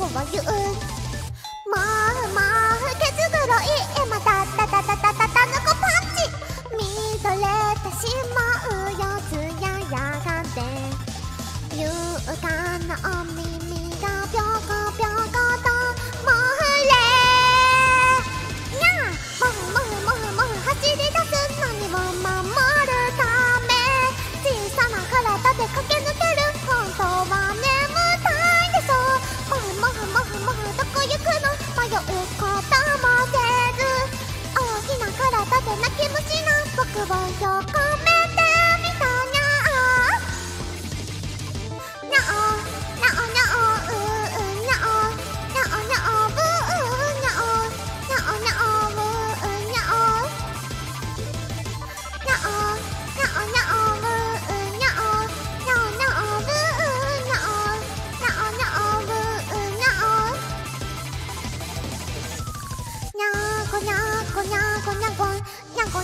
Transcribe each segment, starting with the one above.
こわゆまあまあ毛づくろいえま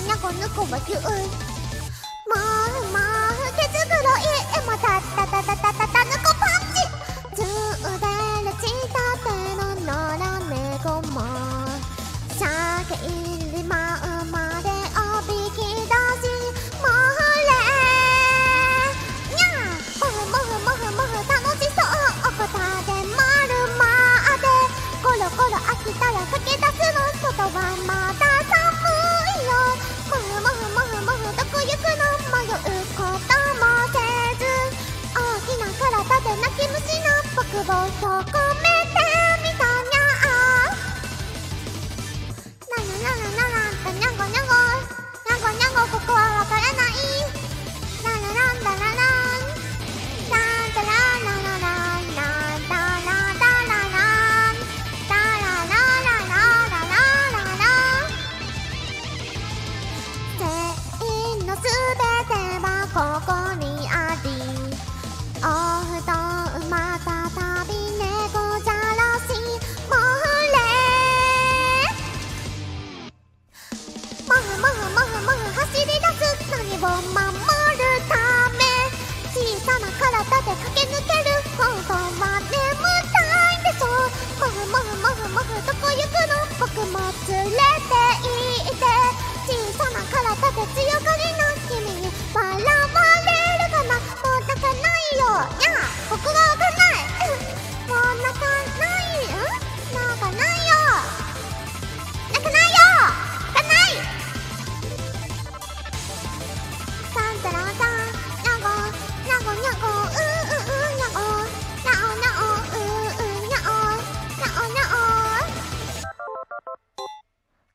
냐고 넣고 막 그, 으. くぼそこめ守るため。小さな体で駆け抜ける本当は。